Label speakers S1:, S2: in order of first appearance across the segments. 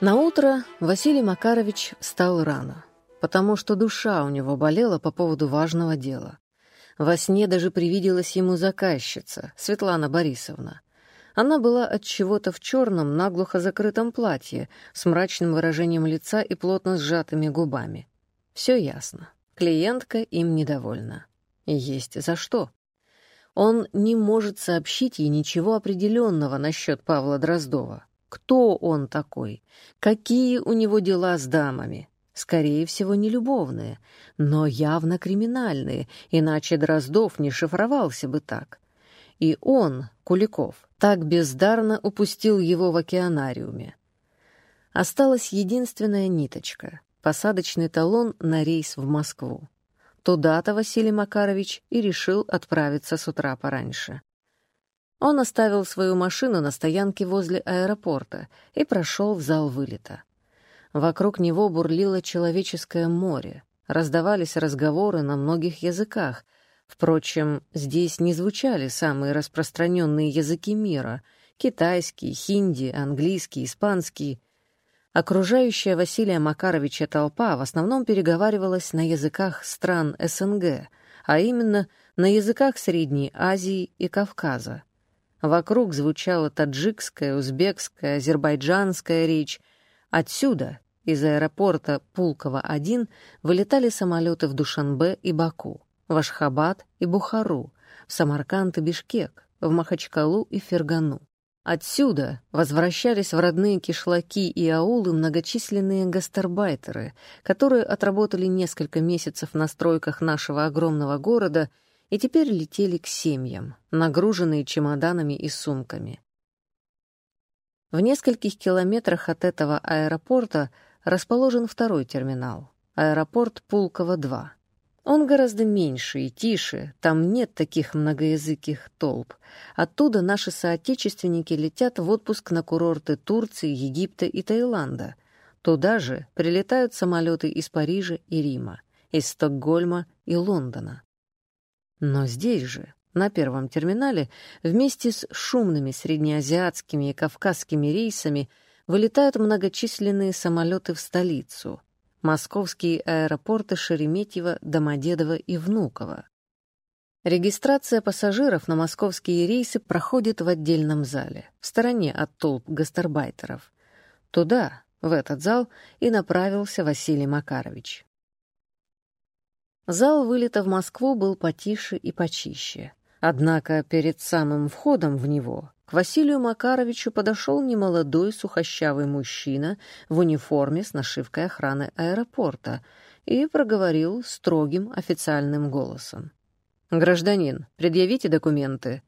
S1: На утро Василий Макарович встал рано, потому что душа у него болела по поводу важного дела. Во сне даже привиделась ему заказчица, Светлана Борисовна. Она была от чего-то в черном, наглухо закрытом платье, с мрачным выражением лица и плотно сжатыми губами. Все ясно. Клиентка им недовольна. И есть за что. Он не может сообщить ей ничего определенного насчет Павла Дроздова. Кто он такой? Какие у него дела с дамами? Скорее всего, не любовные, но явно криминальные, иначе Дроздов не шифровался бы так. И он, Куликов, так бездарно упустил его в океанариуме. Осталась единственная ниточка — посадочный талон на рейс в Москву. Туда-то Василий Макарович и решил отправиться с утра пораньше. Он оставил свою машину на стоянке возле аэропорта и прошел в зал вылета. Вокруг него бурлило человеческое море, раздавались разговоры на многих языках. Впрочем, здесь не звучали самые распространенные языки мира — китайский, хинди, английский, испанский. Окружающая Василия Макаровича толпа в основном переговаривалась на языках стран СНГ, а именно на языках Средней Азии и Кавказа. Вокруг звучала таджикская, узбекская, азербайджанская речь. Отсюда, из аэропорта Пулково-1, вылетали самолеты в Душанбе и Баку, в Ашхабад и Бухару, в Самарканд и Бишкек, в Махачкалу и Фергану. Отсюда возвращались в родные кишлаки и аулы многочисленные гастарбайтеры, которые отработали несколько месяцев на стройках нашего огромного города — и теперь летели к семьям, нагруженные чемоданами и сумками. В нескольких километрах от этого аэропорта расположен второй терминал — аэропорт Пулково-2. Он гораздо меньше и тише, там нет таких многоязыких толп. Оттуда наши соотечественники летят в отпуск на курорты Турции, Египта и Таиланда. Туда же прилетают самолеты из Парижа и Рима, из Стокгольма и Лондона. Но здесь же, на первом терминале, вместе с шумными среднеазиатскими и кавказскими рейсами вылетают многочисленные самолеты в столицу — московские аэропорты Шереметьево, Домодедово и Внуково. Регистрация пассажиров на московские рейсы проходит в отдельном зале, в стороне от толп гастарбайтеров. Туда, в этот зал, и направился Василий Макарович. Зал вылета в Москву был потише и почище. Однако перед самым входом в него к Василию Макаровичу подошел немолодой сухощавый мужчина в униформе с нашивкой охраны аэропорта и проговорил строгим официальным голосом. «Гражданин, предъявите документы».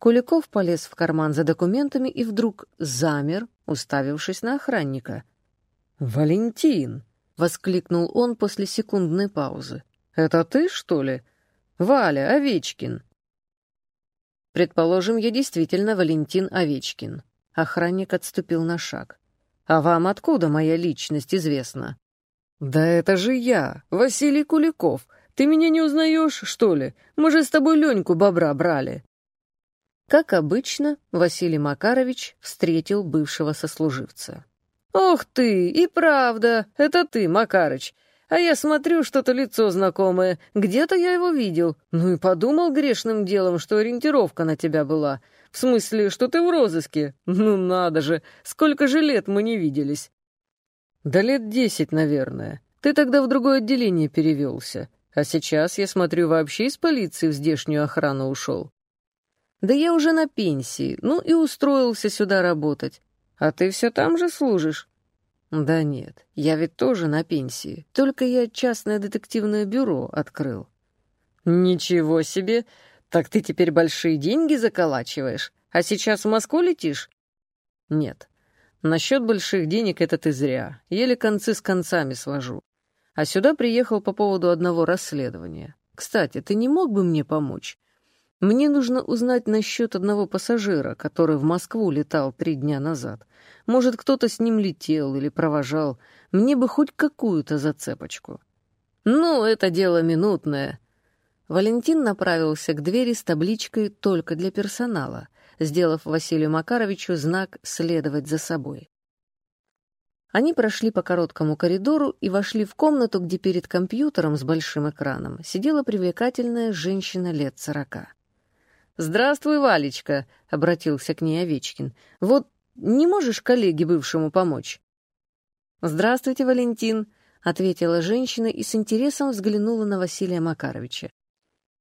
S1: Куликов полез в карман за документами и вдруг замер, уставившись на охранника. «Валентин!» — воскликнул он после секундной паузы. «Это ты, что ли? Валя, Овечкин!» «Предположим, я действительно Валентин Овечкин». Охранник отступил на шаг. «А вам откуда моя личность известна?» «Да это же я, Василий Куликов. Ты меня не узнаешь, что ли? Мы же с тобой Леньку бобра брали». Как обычно, Василий Макарович встретил бывшего сослуживца. «Ох ты, и правда, это ты, Макарыч. А я смотрю, что-то лицо знакомое. Где-то я его видел. Ну и подумал грешным делом, что ориентировка на тебя была. В смысле, что ты в розыске. Ну надо же, сколько же лет мы не виделись». «Да лет десять, наверное. Ты тогда в другое отделение перевелся. А сейчас, я смотрю, вообще из полиции в здешнюю охрану ушел». «Да я уже на пенсии, ну и устроился сюда работать. «А ты все там же служишь?» «Да нет, я ведь тоже на пенсии, только я частное детективное бюро открыл». «Ничего себе! Так ты теперь большие деньги заколачиваешь, а сейчас в Москву летишь?» «Нет, насчет больших денег это ты зря, еле концы с концами свожу. А сюда приехал по поводу одного расследования. Кстати, ты не мог бы мне помочь? Мне нужно узнать насчет одного пассажира, который в Москву летал три дня назад. Может, кто-то с ним летел или провожал. Мне бы хоть какую-то зацепочку. Ну, это дело минутное. Валентин направился к двери с табличкой «Только для персонала», сделав Василию Макаровичу знак «Следовать за собой». Они прошли по короткому коридору и вошли в комнату, где перед компьютером с большим экраном сидела привлекательная женщина лет сорока. «Здравствуй, Валечка», — обратился к ней Овечкин. «Вот не можешь коллеге бывшему помочь?» «Здравствуйте, Валентин», — ответила женщина и с интересом взглянула на Василия Макаровича.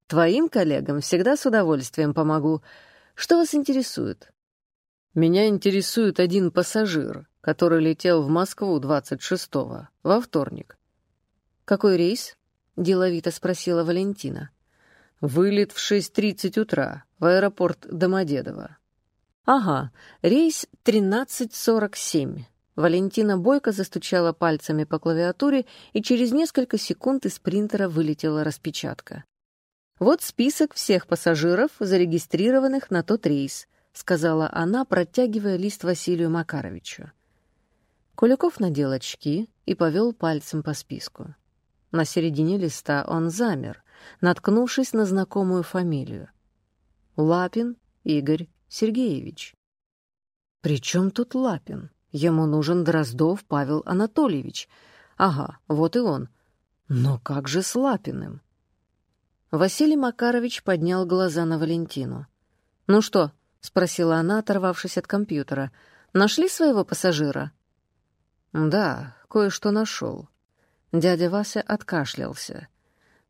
S1: «Твоим коллегам всегда с удовольствием помогу. Что вас интересует?» «Меня интересует один пассажир», который летел в Москву 26-го, во вторник. «Какой рейс?» — деловито спросила Валентина. «Вылет в 6.30 утра в аэропорт Домодедово». «Ага, рейс 13.47». Валентина бойко застучала пальцами по клавиатуре, и через несколько секунд из принтера вылетела распечатка. «Вот список всех пассажиров, зарегистрированных на тот рейс», — сказала она, протягивая лист Василию Макаровичу. Куликов надел очки и повел пальцем по списку. На середине листа он замер, наткнувшись на знакомую фамилию. Лапин Игорь Сергеевич. «При чем тут Лапин? Ему нужен Дроздов Павел Анатольевич. Ага, вот и он. Но как же с Лапиным?» Василий Макарович поднял глаза на Валентину. «Ну что?» — спросила она, оторвавшись от компьютера. «Нашли своего пассажира?» «Да, кое-что нашел». Дядя Вася откашлялся.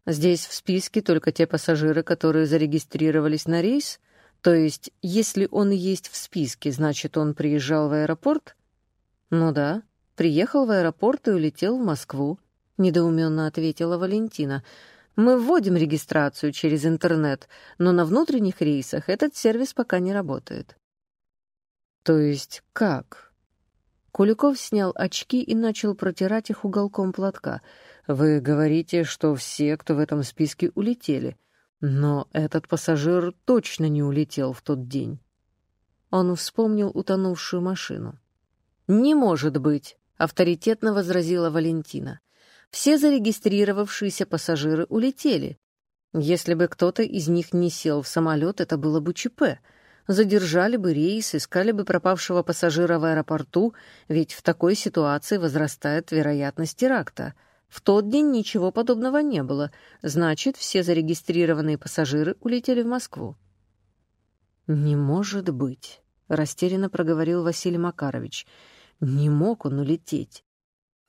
S1: «Здесь в списке только те пассажиры, которые зарегистрировались на рейс? То есть, если он есть в списке, значит, он приезжал в аэропорт?» «Ну да, приехал в аэропорт и улетел в Москву», — недоуменно ответила Валентина. «Мы вводим регистрацию через интернет, но на внутренних рейсах этот сервис пока не работает». «То есть как?» Куликов снял очки и начал протирать их уголком платка. «Вы говорите, что все, кто в этом списке, улетели. Но этот пассажир точно не улетел в тот день». Он вспомнил утонувшую машину. «Не может быть», — авторитетно возразила Валентина. «Все зарегистрировавшиеся пассажиры улетели. Если бы кто-то из них не сел в самолет, это было бы ЧП задержали бы рейс, искали бы пропавшего пассажира в аэропорту, ведь в такой ситуации возрастает вероятность теракта. В тот день ничего подобного не было, значит, все зарегистрированные пассажиры улетели в Москву. «Не может быть», — растерянно проговорил Василий Макарович. «Не мог он улететь.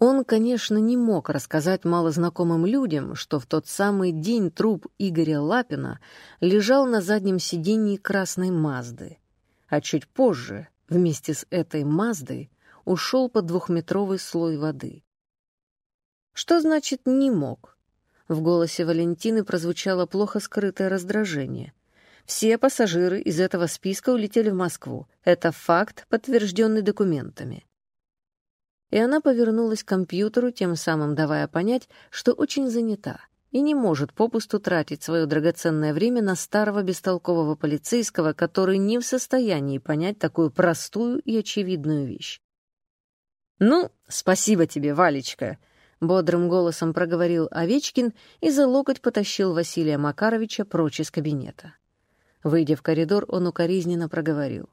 S1: Он, конечно, не мог рассказать малознакомым людям, что в тот самый день труп Игоря Лапина лежал на заднем сиденье красной Мазды, а чуть позже, вместе с этой Маздой, ушел под двухметровый слой воды. Что значит «не мог»? В голосе Валентины прозвучало плохо скрытое раздражение. Все пассажиры из этого списка улетели в Москву. Это факт, подтвержденный документами и она повернулась к компьютеру, тем самым давая понять, что очень занята и не может попусту тратить свое драгоценное время на старого бестолкового полицейского, который не в состоянии понять такую простую и очевидную вещь. «Ну, спасибо тебе, Валечка», — бодрым голосом проговорил Овечкин и за локоть потащил Василия Макаровича прочь из кабинета. Выйдя в коридор, он укоризненно проговорил.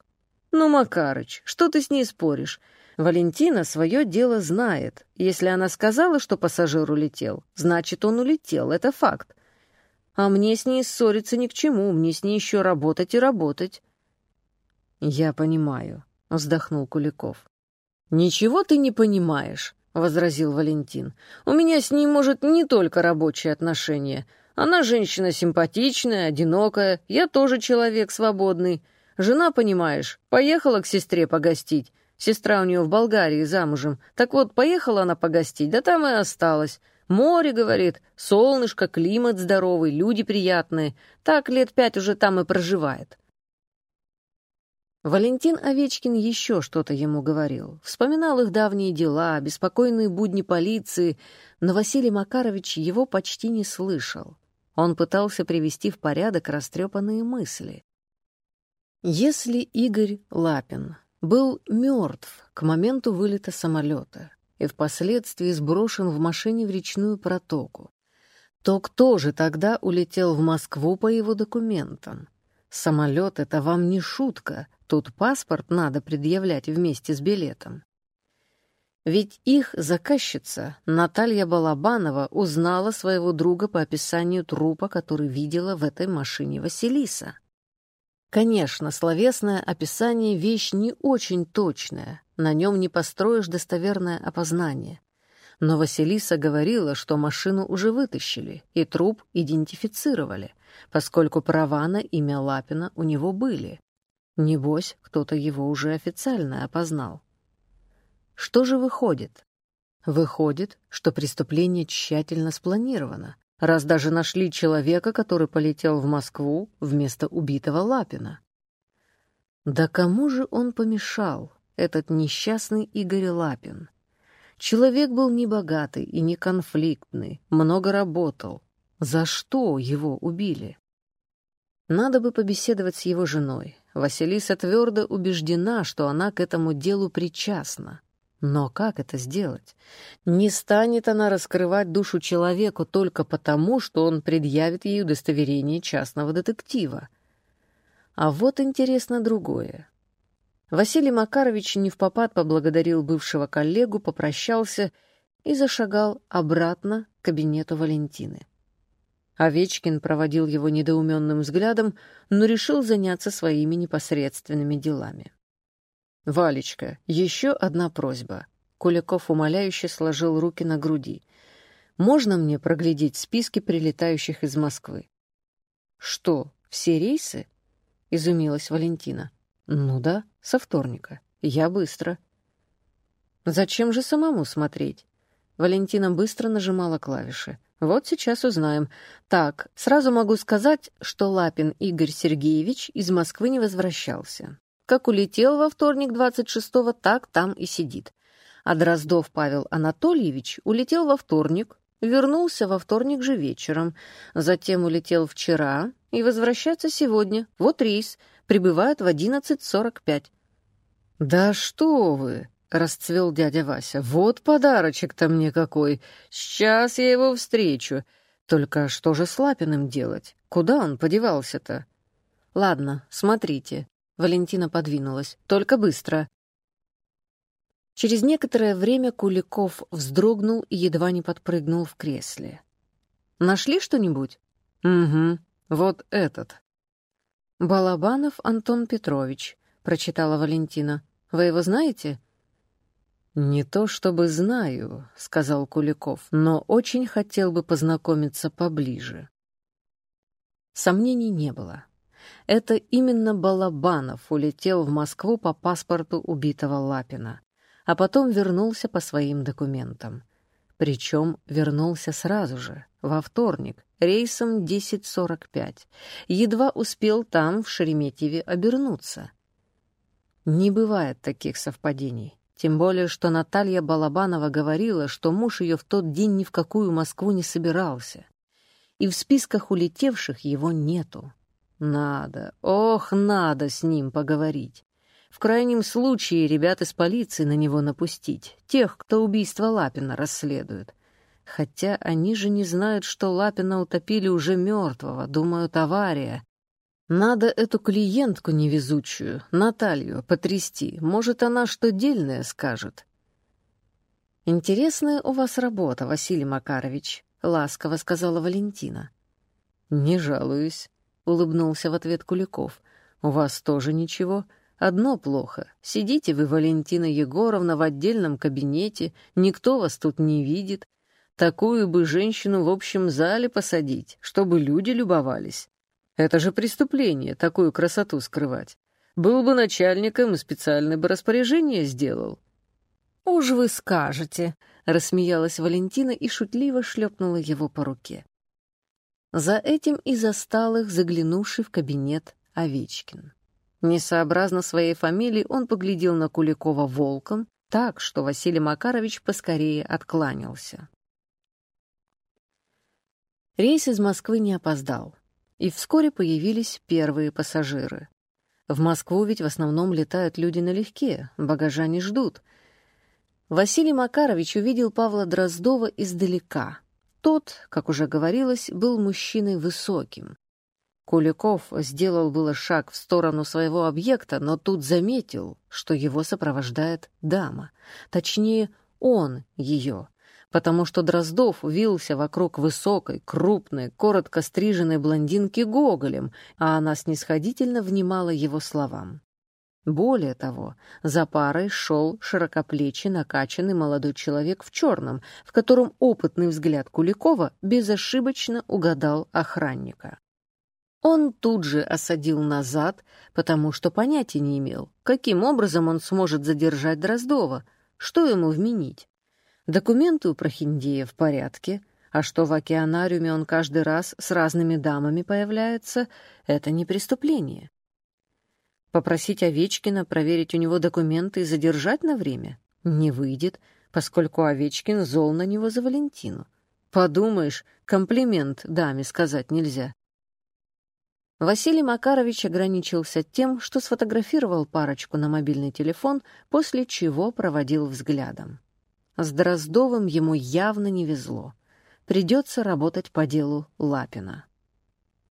S1: «Ну, Макарыч, что ты с ней споришь? Валентина свое дело знает. Если она сказала, что пассажир улетел, значит, он улетел, это факт. А мне с ней ссориться ни к чему, мне с ней еще работать и работать. «Я понимаю», — вздохнул Куликов. «Ничего ты не понимаешь», — возразил Валентин. «У меня с ней, может, не только рабочие отношения. Она женщина симпатичная, одинокая, я тоже человек свободный. Жена, понимаешь, поехала к сестре погостить, Сестра у нее в Болгарии замужем. Так вот, поехала она погостить, да там и осталась. Море, говорит, солнышко, климат здоровый, люди приятные. Так лет пять уже там и проживает. Валентин Овечкин еще что-то ему говорил. Вспоминал их давние дела, беспокойные будни полиции, но Василий Макарович его почти не слышал. Он пытался привести в порядок растрепанные мысли. Если Игорь Лапин был мертв к моменту вылета самолета и впоследствии сброшен в машине в речную протоку. То кто же тогда улетел в Москву по его документам? Самолет — это вам не шутка, тут паспорт надо предъявлять вместе с билетом. Ведь их заказчица, Наталья Балабанова, узнала своего друга по описанию трупа, который видела в этой машине Василиса. Конечно, словесное описание — вещь не очень точная, на нем не построишь достоверное опознание. Но Василиса говорила, что машину уже вытащили и труп идентифицировали, поскольку права на имя Лапина у него были. Небось, кто-то его уже официально опознал. Что же выходит? Выходит, что преступление тщательно спланировано, раз даже нашли человека, который полетел в Москву вместо убитого Лапина. Да кому же он помешал, этот несчастный Игорь Лапин? Человек был не богатый и не конфликтный, много работал. За что его убили? Надо бы побеседовать с его женой. Василиса твердо убеждена, что она к этому делу причастна. Но как это сделать? Не станет она раскрывать душу человеку только потому, что он предъявит ей удостоверение частного детектива. А вот интересно другое. Василий Макарович не в попад поблагодарил бывшего коллегу, попрощался и зашагал обратно к кабинету Валентины. Овечкин проводил его недоуменным взглядом, но решил заняться своими непосредственными делами. «Валечка, еще одна просьба». Куликов умоляюще сложил руки на груди. «Можно мне проглядеть списки прилетающих из Москвы?» «Что, все рейсы?» — изумилась Валентина. «Ну да, со вторника. Я быстро». «Зачем же самому смотреть?» Валентина быстро нажимала клавиши. «Вот сейчас узнаем. Так, сразу могу сказать, что Лапин Игорь Сергеевич из Москвы не возвращался. Как улетел во вторник 26-го, так там и сидит. А Дроздов Павел Анатольевич улетел во вторник, вернулся во вторник же вечером, затем улетел вчера и возвращается сегодня. Вот рейс, прибывает в 11.45. «Да что вы!» — расцвел дядя Вася. «Вот подарочек-то мне какой! Сейчас я его встречу. Только что же с Лапиным делать? Куда он подевался-то?» «Ладно, смотрите. Валентина подвинулась. «Только быстро!» Через некоторое время Куликов вздрогнул и едва не подпрыгнул в кресле. «Нашли что-нибудь?» «Угу, вот этот». «Балабанов Антон Петрович», — прочитала Валентина. «Вы его знаете?» «Не то чтобы знаю», — сказал Куликов, «но очень хотел бы познакомиться поближе». Сомнений не было. Это именно Балабанов улетел в Москву по паспорту убитого Лапина, а потом вернулся по своим документам. Причем вернулся сразу же, во вторник, рейсом 10.45. Едва успел там, в Шереметьеве, обернуться. Не бывает таких совпадений. Тем более, что Наталья Балабанова говорила, что муж ее в тот день ни в какую Москву не собирался. И в списках улетевших его нету. Надо, ох, надо с ним поговорить. В крайнем случае ребят из полиции на него напустить, тех, кто убийство Лапина расследует. Хотя они же не знают, что Лапина утопили уже мертвого, думают, авария. Надо эту клиентку невезучую, Наталью, потрясти. Может, она что дельное скажет. «Интересная у вас работа, Василий Макарович», — ласково сказала Валентина. «Не жалуюсь улыбнулся в ответ Куликов. У вас тоже ничего. Одно плохо. Сидите вы, Валентина Егоровна, в отдельном кабинете, никто вас тут не видит. Такую бы женщину в общем зале посадить, чтобы люди любовались. Это же преступление, такую красоту скрывать. Был бы начальником и специальное бы распоряжение сделал. «Уж вы скажете», — рассмеялась Валентина и шутливо шлепнула его по руке. За этим и застал их заглянувший в кабинет Овечкин. Несообразно своей фамилии он поглядел на Куликова волком, так, что Василий Макарович поскорее откланялся. Рейс из Москвы не опоздал, и вскоре появились первые пассажиры. В Москву ведь в основном летают люди налегке, багажа не ждут. Василий Макарович увидел Павла Дроздова издалека — тот, как уже говорилось, был мужчиной высоким. Куликов сделал было шаг в сторону своего объекта, но тут заметил, что его сопровождает дама. Точнее, Он ее, потому что Дроздов вился вокруг высокой, крупной, коротко стриженной блондинки Гоголем, а она снисходительно внимала его словам. Более того, за парой шел широкоплечий, накачанный молодой человек в черном, в котором опытный взгляд Куликова безошибочно угадал охранника. Он тут же осадил назад, потому что понятия не имел, каким образом он сможет задержать Дроздова, что ему вменить. Документы у Прохиндея в порядке, а что в океанариуме он каждый раз с разными дамами появляется, это не преступление. Попросить Овечкина проверить у него документы и задержать на время? Не выйдет, поскольку Овечкин зол на него за Валентину. Подумаешь, комплимент даме сказать нельзя. Василий Макарович ограничился тем, что сфотографировал парочку на мобильный телефон, после чего проводил взглядом. С Дроздовым ему явно не везло. Придется работать по делу Лапина.